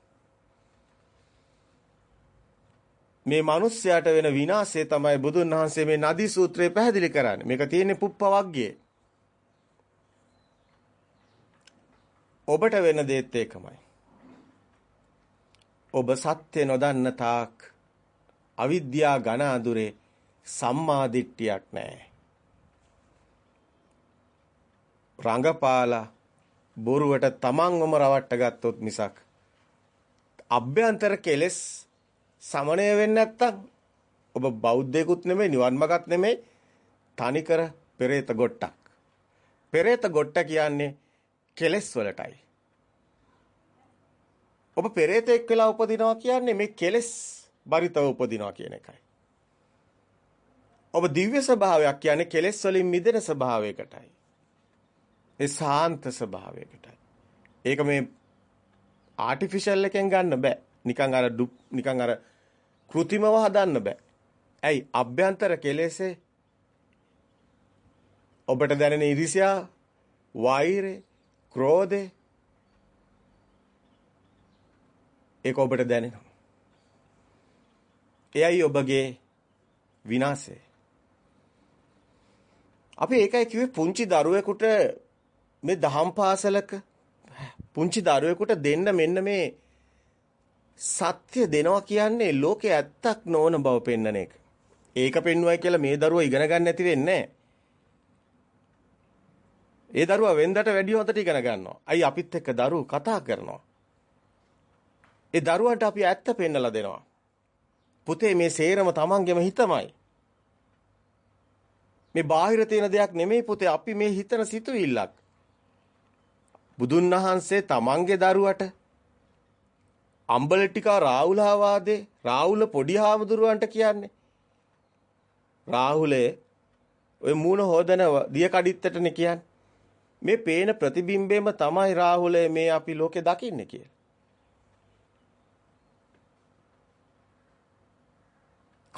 මේ මිනිස්යාට වෙන විනාශය තමයි බුදුන් වහන්සේ මේ නදී සූත්‍රයේ පැහැදිලි කරන්නේ. මේක තියෙන්නේ පුප්පවග්ගයේ. ඔබට වෙන දේත් ඒකමයි. ඔබ සත්‍ය නොදන්න තාක් අවිද්‍යා ඝන අඳුරේ සම්මා දිට්ඨියක් නැහැ. රංගපාලා බොරුවට තමන්වම රවට්ට ගත්තොත් මිසක් අභ්‍යන්තර කෙලෙස් සමනය වෙන්නේ නැත්තම් ඔබ බෞද්ධයෙකුත් නෙමෙයි නිවන් මාර්ගත් නෙමෙයි තනිකර පෙරේත ගොට්ටක්. පෙරේත ගොට්ට කියන්නේ කෙලෙස් වලටයි. ඔබ පෙරේතෙක් වෙලා උපදිනවා කියන්නේ මේ කෙලෙස් බරිතව උපදිනවා කියන එකයි. ඔබ දිව්‍ය ස්වභාවයක් කියන්නේ කෙලෙස් වලින් මිදෙන ස්වභාවයකටයි. ඒ සාන්ත ස්වභාවයකටයි. ඒක මේ ආටිෆිෂල් එකෙන් ගන්න බෑ. නිකන් අර නිකන් අර કૃතිමව හදන්න බෑ. ඇයි අභ්‍යන්තර කෙලෙසේ ඔබට දැනෙන ඉරිසියා, වෛරය, ක්‍රෝධය ඒක ඔබට දැනෙනවා. එයයි ඔබගේ විනාශය. අපි ඒකයි කිව්වේ පුංචි දරුවෙකුට මේ දහම් පාසලක පුංචි දරුවෙකුට දෙන්න මෙන්න මේ සත්‍ය දෙනවා කියන්නේ ලෝකේ ඇත්තක් නොවන බව පෙන්වන එක. ඒක පෙන්වුවයි කියලා මේ දරුවා ඉගෙන ගන්න නැති වෙන්නේ ඒ දරුවා වෙන්දට වැඩි හොඳට ඉගෙන ගන්නවා. අයි අපිත් එක්ක දරුවෝ කතා කරනවා. ඒ දරුවන්ට අපි ඇත්ත පෙන්නලා දෙනවා. පුතේ මේ සේරම තමන්ගේම හිතමයි. මේ බාහිර තියෙන දෙයක් නෙමෙයි පුතේ අපි මේ හිතන සිතුවිල්ලක්. බුදුන් වහන්සේ තමන්ගේ දරුවට අම්බලටිකා රාහුලාවාදේ රාහුල පොඩි හාමුදුරුවන්ට කියන්නේ රාහුලේ ඔය මූණ හොදන දිය කඩਿੱත්තටනේ කියන්නේ මේ පේන ප්‍රතිබිම්බෙම තමයි රාහුලේ මේ අපි ලෝකේ දකින්නේ කියලා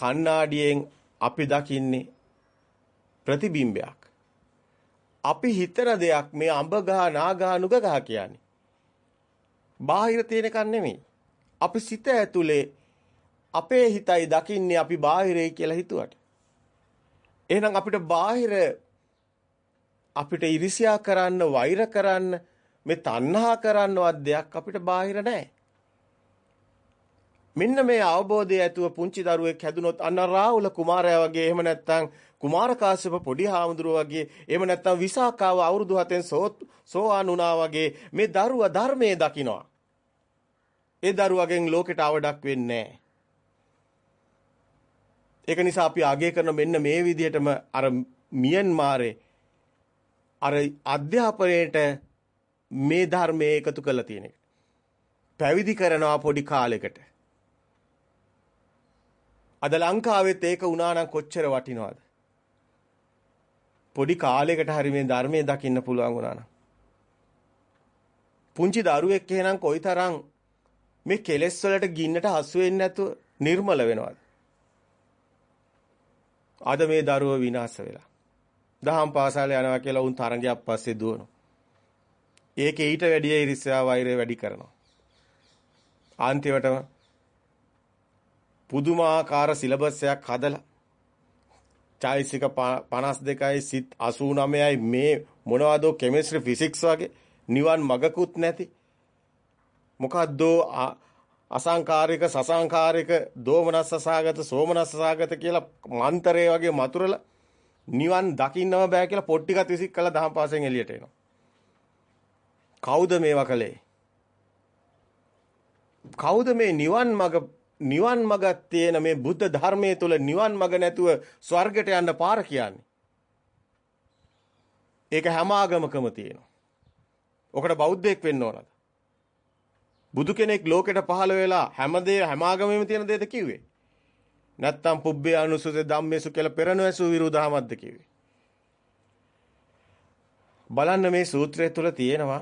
කණ්ණාඩියෙන් අපි දකින්නේ ප්‍රතිබිම්බයක් අපි හිතන දෙයක් මේ අඹ ගහ නාගහ නුග ගහ කියන්නේ. බාහිර තියෙනකන් නෙමෙයි. අපි සිත ඇතුලේ අපේ හිතයි දකින්නේ අපි බාහිරයි කියලා හිතුවට. එහෙනම් අපිට බාහිර අපිට ඉරිසියා කරන්න, වෛර කරන්න, මේ තණ්හා කරන්නවත් දෙයක් අපිට බාහිර නැහැ. මෙන්න මේ අවබෝධය ඇතුව පුංචි දරුවෙක් හැදුනොත් අන්න රාහුල කුමාරයා වගේ එහෙම නැත්නම් කුමාර කාශ්‍යප පොඩි හාමුදුරුවෝ වගේ එහෙම නැත්නම් විසාකාව අවුරුදු 7න් සෝවාන් වුණා වගේ මේ දරුවා ධර්මයේ දකිනවා. ඒ දරුවගෙන් ලෝකෙට අවඩක් වෙන්නේ ඒක නිසා අපි ආගය කරන මෙන්න මේ විදිහටම අර මියන්මාරේ අර අධ්‍යාපනයේට මේ ධර්මයේ එකතු කරලා තියෙන එක. පැවිදි කරනවා පොඩි කාලයකට. අද ලංකාවෙත් ඒක වුණා නම් කොච්චර වටිනවද? පොඩි කාලයකට හරි මේ ධර්මයේ දකින්න පුළුවන් වුණා නම්. පුංචි දරුවෙක් එහෙනම් කොයිතරම් මේ කෙලෙස් වලට ගින්නට හසු වෙන්නේ නැතුව නිර්මල වෙනවද? අද මේ දරුව විනාශ වෙලා. දහම් පාසල යනවා කියලා උන් තරංගයක් පස්සේ දුවනවා. ඒකේ ඊට වැඩිය ඉරිස්සා වෛරය වැඩි කරනවා. අන්තිමටම පුදුමාකාර සිලබස් එකක් හදලා චෛසික 52යි සිත් 89යි මේ මොනවද කෙමිස්ට්‍රි ෆිසික්ස් වගේ නිවන් මගකුත් නැති. මොකද්ද අසංකාරික සසංකාරික දෝමනස්ස සාගත සෝමනස්ස සාගත කියලා මන්තරේ වගේ මතුරලා නිවන් දකින්නම බෑ කියලා පොට්ටිකත් විසික් කළා දහම් පාසෙන් එළියට එනවා. කවුද මේවා කළේ? කවුද මේ නිවන් මග නිවන් මගක් තියෙන මේ බුද්ධ ධර්මයේ තුල නිවන් මග නැතුව ස්වර්ගයට යන්න පාර කියන්නේ. ඒක හැම ආගමකම තියෙනවා. ඔකට බෞද්ධයෙක් වෙන්න ඕනද? බුදු කෙනෙක් ලෝකෙට පහළ වෙලා හැමදේ හැම ආගමෙම තියෙන දේද කිව්වේ? නැත්තම් පුබ්බේ අනුසුසේ ධම්මේසු කියලා පෙරණැසු විරුදාමද්ද කිව්වේ? බලන්න මේ සූත්‍රය තුල තියෙනවා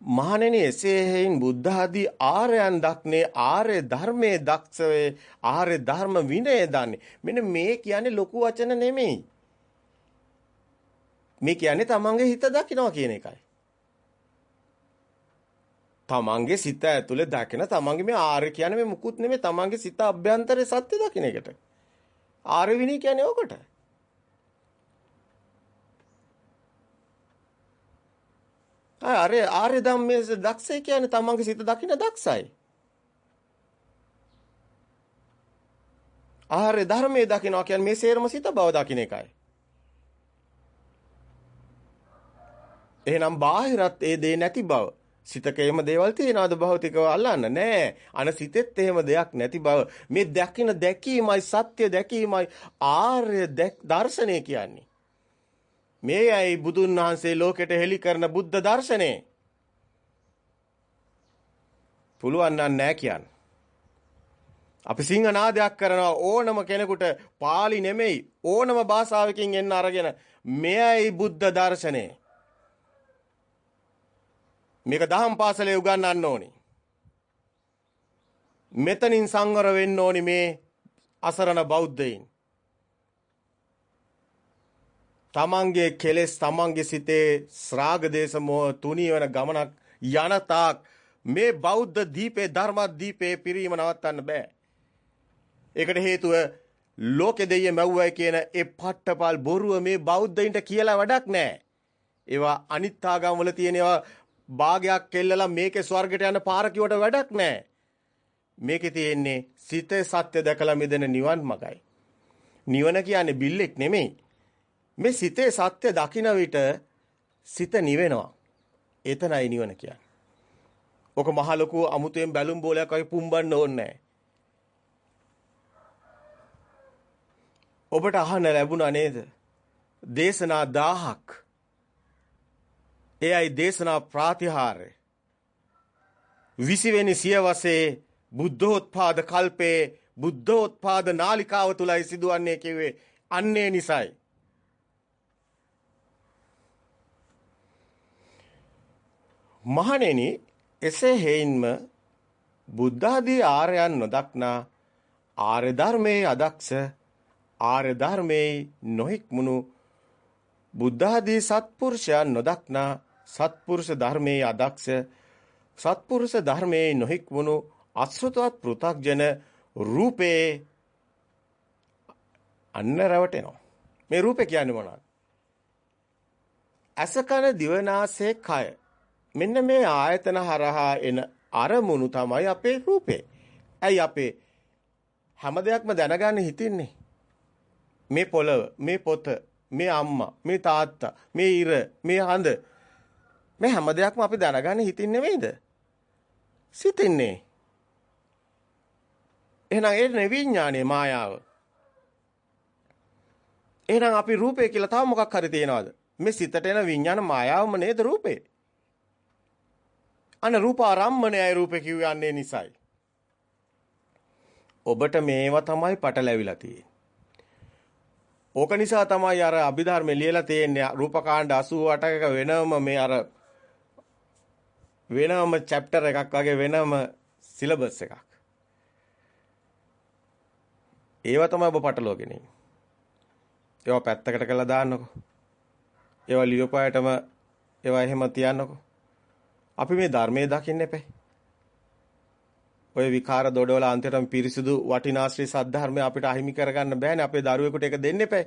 මහණෙනි එසේ හේයින් බුද්ධ ආදී ආර්යයන් දක්නේ ආර්ය ධර්මයේ දක්ෂ වේ ආර්ය ධර්ම විනය දන්නේ මෙන්න මේ කියන්නේ ලොකු වචන නෙමෙයි මේ කියන්නේ තමන්ගේ හිත දකිනවා කියන එකයි තමන්ගේ සිත ඇතුලේ දකින තමන්ගේ මේ ආර්ය කියන්නේ මේ මුකුත් නෙමෙයි තමන්ගේ සිත අභ්‍යන්තරේ සත්‍ය දකින්න එකට. ආර්ය විනී කියන්නේ ඕකට. ආර්ය ආර්ය ධම්මේ දක්ෂය කියන්නේ තමන්ගේ සිත දකින්න දක්ෂයි. ආර්ය ධර්මයේ දකින්නවා කියන්නේ මේ සේරම සිත බව දකින්න එකයි. එහෙනම් බාහිරත් ඒ දේ නැති බව. සිතක එහෙම දේවල් තියනවාද භෞතිකව අල්ලන්න නෑ. අන සිතෙත් එහෙම දෙයක් නැති බව. මේ දකින්න දැකීමයි සත්‍ය දැකීමයි ආර්ය දර්ශනය කියන්නේ. මේයි බුදුන් වහන්සේ ලෝකෙට හෙළි කරන බුද්ධ දර්ශනය. පුළුවන් නම් නෑ කියන්නේ. අපි සිංහනාදයක් කරන ඕනම කෙනෙකුට පාලි නෙමෙයි ඕනම භාෂාවකින් එන්න අරගෙන මෙයයි බුද්ධ දර්ශනය. මේක දහම් පාසලේ උගන්වන්න ඕනි. මෙතනින් සංවර වෙන්න ඕනි මේ අසරණ බෞද්ධයින්. තමන්ගේ කෙලෙස් තමන්ගේ සිතේ ශ්‍රාග දේශ මොහ තුනී වෙන ගමනක් යන තාක් මේ බෞද්ධ දීපේ ධර්ම දීපේ පිරීම නවත්තන්න බෑ. ඒකට හේතුව ලෝකෙ දෙයිය මැව්වයි කියන ඒ පට්ටපල් බොරුව මේ බෞද්ධයින්ට කියලා වැඩක් නැහැ. ඒවා අනිත් ආගම් වල තියෙනවා භාගයක් කෙල්ලලා මේකේ ස්වර්ගයට යන පාර කිවට වැඩක් නැහැ. මේකේ තියෙන්නේ සිතේ සත්‍ය දැකලා මිදෙන නිවන් මගයි. නිවන කියන්නේ බිල්ලෙක් නෙමෙයි. මේ සිතේ සත්‍ය දකින විට සිත නිවෙනවා. එතනයි නිවන කියන්නේ. ඔක මහ ලොකු අමුතුවෙන් බැලුම් බෝලයක් වගේ පුම්බන්න ඕනේ නැහැ. ඔබට අහන්න ලැබුණා නේද? දේශනා 1000ක්. එයයි දේශනා ප්‍රාතිහාර්ය. 20 වෙනි සියවසේ බුද්ධෝත්පාද කල්පේ බුද්ධෝත්පාද නාලිකාව තුලයි සිදුවන්නේ කිව්වේ අන්නේ නිසයි. මහණෙනි එසේ හේින්ම බුද්ධ ආදී ආර්යයන් නොදක්නා ආර්ය ධර්මයේ අදක්ෂ ආර්ය ධර්මයේ නොහික්මුණු බුද්ධ ආදී සත්පුරුෂයන් නොදක්නා සත්පුරුෂ ධර්මයේ අදක්ෂ සත්පුරුෂ ධර්මයේ නොහික්මුණු අසෘතවත් පෘ탁ජන රූපේ අන්න රැවටෙනවා. මේ රූපේ කියන්නේ මොනවද? අසකන දිවනාසය කය. මෙන්න මේ ආයතන හරහා එන අරමුණු තමයි අපේ රූපේ ඇයි අපේ හැම දෙයක්ම දැනගන්න හිතින්නේ මේ පොළව, මේ පොත, මේ අම්මා, මේ තාත්තා, මේ ඉර, මේ හඳ මේ හැම දෙයක්ම අපි දැනගන්න හිතින් නෙවෙයිද? සිතින්නේ. එහෙනම් ඒ නෙවෙයි විඥානේ මායාව. එහෙනම් අපි රූපේ කියලා තව මොකක් හරි තියනවාද? මේ සිතට එන විඥාන මායාවම නේද රූපේ? අන රූපාරම්මණයයි රූපේ කියවන්නේ නිසයි. ඔබට මේවා තමයි පටලැවිලා තියෙන්නේ. ඕක නිසා තමයි අර අභිධර්ම ලියලා තියෙන්නේ රූපකාණ්ඩ 88ක වෙනම මේ අර වෙනම chapter එකක් වගේ වෙනම සිලබස් එකක්. ඒවා තමයි ඔබ පටලවගෙන ඉන්නේ. ඒවා පැත්තකට කරලා දාන්නකෝ. ඒවා ලියපුවාටම ඒවා එහෙම තියන්නකෝ. අපි මේ ධර්මයේ දකින්න එපේ. ඔය විකාර දොඩවල අන්තිමටම පිරිසිදු වටිනා ශ්‍රී සද්ධර්මය අපිට අහිමි කරගන්න බෑනේ අපේ දරුවෙකුට ඒක දෙන්න එපා.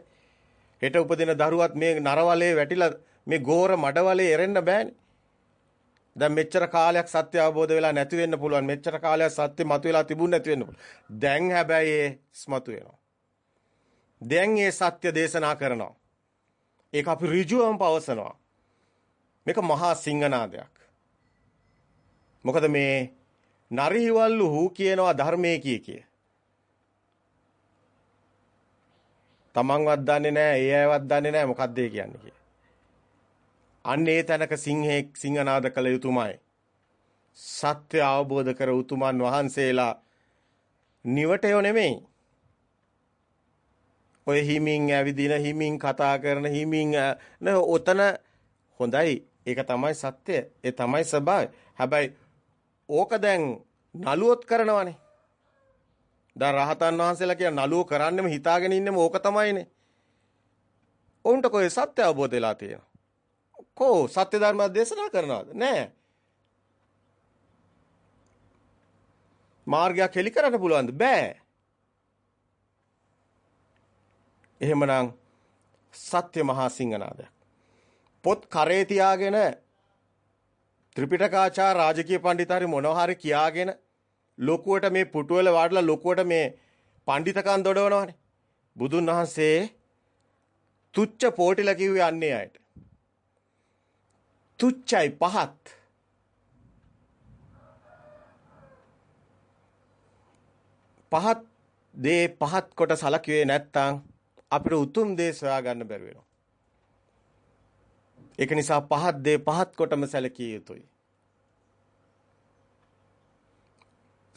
හෙට උපදින දරුවත් මේ නරවලේ වැටිලා මේ ගෝර මඩවලේ එරෙන්න බෑනේ. දැන් මෙච්චර කාලයක් සත්‍ය අවබෝධ වෙලා නැති වෙන්න පුළුවන්. මෙච්චර කාලයක් සත්‍ය මතුවලා තිබුණ නැති වෙන්න පුළුවන්. දැන් හැබැයි ඒ ස්මතු වෙනවා. දැන් ඒ සත්‍ය දේශනා කරනවා. ඒක අපි ඍජුවම පවසනවා. මේක මහා සිංහනාදයක්. මොකද මේ නරිහිවල්ලු හූ කියනවා ධර්මයේ කිය කිය. තමන්වත් දන්නේ නැහැ, ඒ අයවත් දන්නේ නැහැ මොකද්ද ඒ කියන්නේ කියලා. අන්න ඒ තැනක සිංහෙක් සිංහනාද කළ යුතුමයි. සත්‍ය අවබෝධ කර උතුමන් වහන්සේලා නිවටයෝ නෙමෙයි. ඔය හිමින් ඇවිදින හිමින් කතා කරන හිමින් ඔතන හොඳයි. ඒක තමයි සත්‍ය. ඒ තමයි ස්වභාවය. හැබැයි ඕක දැන් නළුවොත් කරනවනේ. දැන් රහතන් වහන්සේලා කියන නළුව කරන්නෙම හිතාගෙන ඉන්නෙම ඕක තමයිනේ. ඔවුන්ට කොයි සත්‍ය අවබෝධ වෙලා තියෙනවා. කෝ සත්‍ය ධර්ම දේශනා කරනවද? නෑ. මාර්ගයක් හෙලි කරන්න පුළුවන්ද? බෑ. එහෙමනම් සත්‍ය මහා සිංහනාදයක්. පොත් කරේ තියාගෙන ත්‍රිපිටකාචාර රාජකීය පඬිතාරි මොනවා හරි කියාගෙන ලොකුවට මේ පුටුවල වාඩිලා ලොකුවට මේ පඬිතකම් දොඩවනවානේ. බුදුන් වහන්සේ තුච්ච පෝටිල කිව්වේ අන්නේ අයට. තුච්චයි පහත්. පහත් දේ පහත් කොට සලකුවේ නැත්තම් අපිට උතුම් දේ සොයා ගන්න බැරි වෙනවා. ඒක නිසා පහත් දේ පහත් කොටම සැලකිය යුතුයි.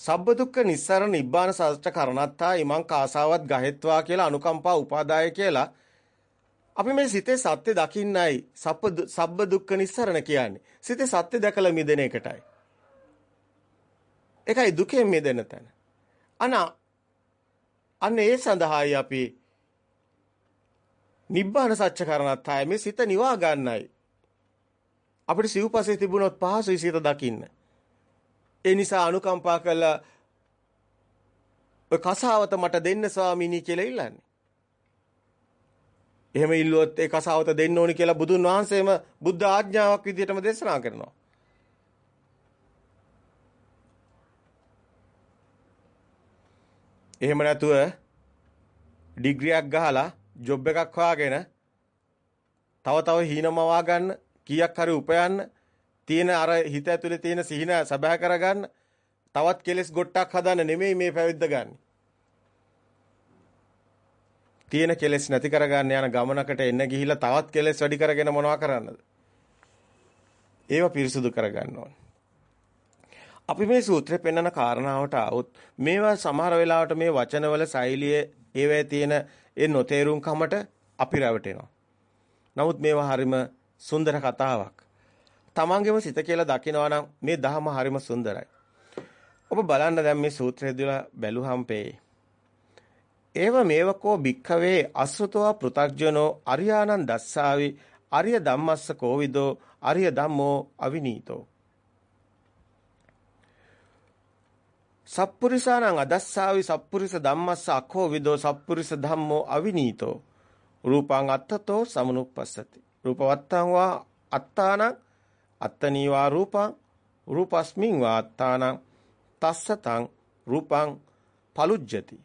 සබ්බ දුක්ඛ නිස්සරණ නිබ්බාන සත්‍ය කරණත්තා ඉමං කාසාවත් ගහෙත්වා කියලා අනුකම්පා උපාදාය කියලා අපි මේ සිතේ සත්‍ය දකින්නයි සබ්බ සබ්බ දුක්ඛ නිස්සරණ කියන්නේ. සිතේ සත්‍ය දැකලා මිදෙන එකටයි. ඒකයි දුකෙන් මිදෙන තැන. අන අන්න ඒ සඳහායි අපි නිබ්බාන සත්‍ය කරණත්තාය මේ සිත නිවා ගන්නයි. අපිට සිව්පසේ තිබුණොත් පහසුයි සිත දකින්න. ඒ නිසා අනුකම්පා කළා ඔය කසාවත මට දෙන්න ස්වාමීනි කියලා ඉල්ලන්නේ. එහෙම ඉල්ලුවොත් ඒ කසාවත දෙන්න ඕනි කියලා බුදුන් වහන්සේම බුද්ධ ආඥාවක් විදිහටම දේශනා කරනවා. එහෙම නැතුව ඩිග්‍රියක් ගහලා ජොබ් එකක් හොයාගෙන තව තව හීනමවා ගන්න කීයක් හරි උපයන්න තියෙන අර හිත ඇතුලේ තියෙන සිහින සබහ කරගන්න තවත් කෙලස් ගොට්ටක් හදන්න නෙමෙයි මේ පැවිද්ද ගන්න. තියෙන කෙලස් නැති කරගන්න යන ගමනකට එන්න ගිහිල්ලා තවත් කෙලස් වැඩි කරගෙන මොනවා කරන්නද? ඒව පිරිසුදු කරගන්න ඕනේ. අපි මේ සූත්‍රේ පෙන්වන කාරණාවට આવොත් මේවා සමහර වෙලාවට මේ වචනවල ශෛලියේ ඒවැය තියෙන ඒ නොතේරුම්කමට අපි රැවටෙනවා. නමුත් මේවා හරිම සුන්දර කතාවක්. තමන්ගේම සිත කියලා දකිනවා නම් මේ ධහම හරිම සුන්දරයි. ඔබ බලන්න දැන් මේ සූත්‍රය දිලා බැලුවම් පේ. ඒව මේවකෝ භික්ඛවේ අසෘතව පෘ탁ජනෝ අරියානං දස්සාවි අරිය ධම්මස්ස කෝවිදෝ අරිය ධම්මෝ අවිනීතෝ සප්පුරිසානං අදස්සාවි සප්පුරිස ධම්මස්ස අඛෝ විදෝ සප්පුරිස ධම්මෝ අවිනීතෝ රූපං අත්තතෝ සමනුප්පස්සති රූපවත්තං වා අත්තානං අත්තනීවා රූපං රූපස්මින් වා අත්තානං තස්සතං රූපං පලුජ්ජති.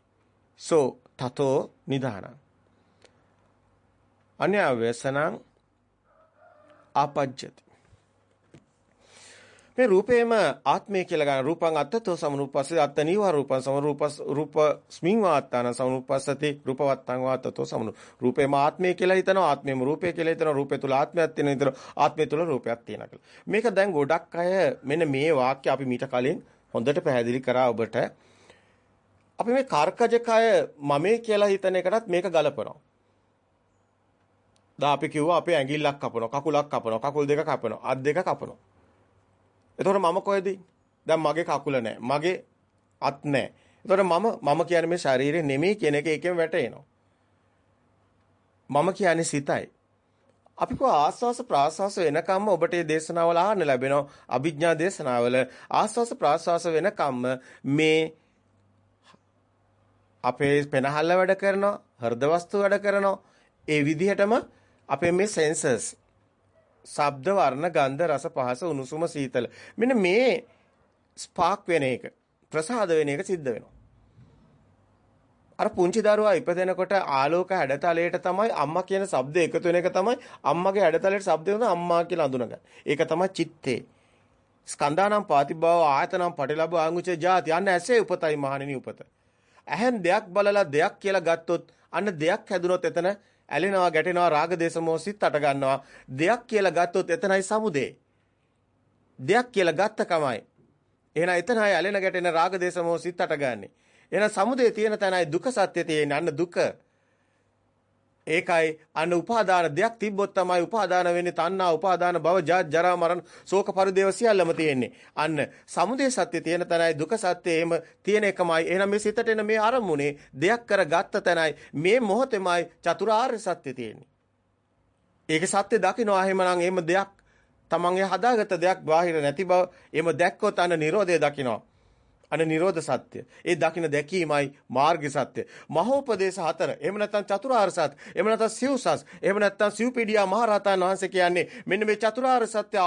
සෝ තතෝ නිදානං අන්‍යවසනං ආපජ්ජති මේ රූපේම ආත්මය කියලා ගන්න රූපං අත්තතෝ සමනුපස්සති අත්තනීවා රූපං සමරූපස් රූප ස්මින් වාත්තාන සමනුපස්සති රූපවත්තං වාත්තතෝ සමනු. රූපේම ආත්මය කියලා හිතනවා ආත්මේම රූපය කියලා හිතනවා රූපේ තුල ආත්මයක් තියෙනවා හිතනවා ආත්මය තුල රූපයක් තියෙනවා කියලා. මේක දැන් ගොඩක් අය මෙන්න මේ වාක්‍ය අපි මීට කලින් හොඳට පැහැදිලි කරා ඔබට. අපි මේ කාර්කජ කය මමේ කියලා හිතන එකටත් මේක ගලපනවා. දා අපි කිව්වා අපේ ඇඟිල්ලක් කපනවා කකුලක් කපනවා කකුල් දෙක කපනවා අත් දෙක කපනවා. එතකොට මම කොහෙද? දැන් මගේ කකුල නැහැ. මගේ අත් නැහැ. එතකොට මම මම කියන්නේ මේ ශරීරය නෙමෙයි කියන එක එකෙන් වැටෙනවා. මම කියන්නේ සිතයි. අපි කෝ ආස්වාස ප්‍රාස්වාස වෙනකම්ම ඔබට මේ දේශනාවල අහන්න ලැබෙනවා. අභිඥා දේශනාවල ආස්වාස ප්‍රාස්වාස වෙනකම්ම මේ අපේ පෙනහල්ල වැඩ කරනවා, හෘද වස්තු වැඩ කරනවා. ඒ විදිහටම අපේ මේ සෙන්සර්ස් ශබ්ද වර්ණ ගන්ධ රස පහස උණුසුම සීතල මෙන්න මේ ස්පාක් වෙන එක ප්‍රසාද වෙන එක සිද්ධ වෙනවා අර පුංචි දරුවා ඉපදෙනකොට ආලෝක හැඩතලයට තමයි අම්මා කියන ශබ්ද එකතු වෙන එක තමයි අම්මගේ හැඩතලයට ශබ්ද වෙන අම්මා කියලා අඳුනගන්නේ. ඒක තමයි චිත්තේ. ස්කන්ධානම් පාතිභව ආයතනම් පටිලබ ආංගුච ජාති අන්න ඇසේ උපතයි මහණෙනි උපත. ඇහෙන් දෙයක් බලලා දෙයක් කියලා ගත්තොත් අන්න දෙයක් හැදුනොත් එතන ඇලෙනවා ගැටෙනවා රාග දේශ මොහ සිත් අට ගන්නවා. දෙයක් කියලා ගත්තොත් එතනයි සමුදේ. දෙයක් කියලා ගත්ත කමයි. එහෙනම් එතනයි ඇලෙන ගැටෙන රාග දේශ මොහ සිත් අට ගන්නෙ. එහෙනම් සමුදේ තියෙන තැනයි දුක සත්‍ය තියෙන්නේ. අන්න දුක. ඒකයි. අන්න උපාදාන දෙයක් තිබ්බොත් තමයි උපාදාන වෙන්නේ. තණ්හා උපාදාන භව ජාත් ජරා මරණ ශෝක පරිදේව සියල්ලම තියෙන්නේ. අන්න සමුදය සත්‍ය තියෙන තැනයි දුක සත්‍ය එහෙම තියෙන එකමයි. එහෙනම් මේ සිතට එන මේ අරමුණේ දෙයක් කරගත්ත තැනයි මේ මොහොතෙමයි චතුරාර්ය සත්‍ය තියෙන්නේ. ඒක සත්‍ය දකින්නවා එහෙමනම් එහෙම දෙයක් තමන්ගේ හදාගත්ත දෙයක් බාහිර නැති බව එහෙම දැක්කොත් අන්න Nirodhe දකින්නවා අන නිරෝධ සත්‍ය. ඒ දකින්න දැකීමයි මාර්ග සත්‍ය. මහෝපදේශ හතර. එහෙම නැත්නම් චතුරාර්ය සත්‍ය. එහෙම නැත්නම් සිව්සස්. එහෙම නැත්නම් සිව්පීඩියා මහරහතන් වහන්සේ කියන්නේ මෙන්න මේ චතුරාර්ය සත්‍ය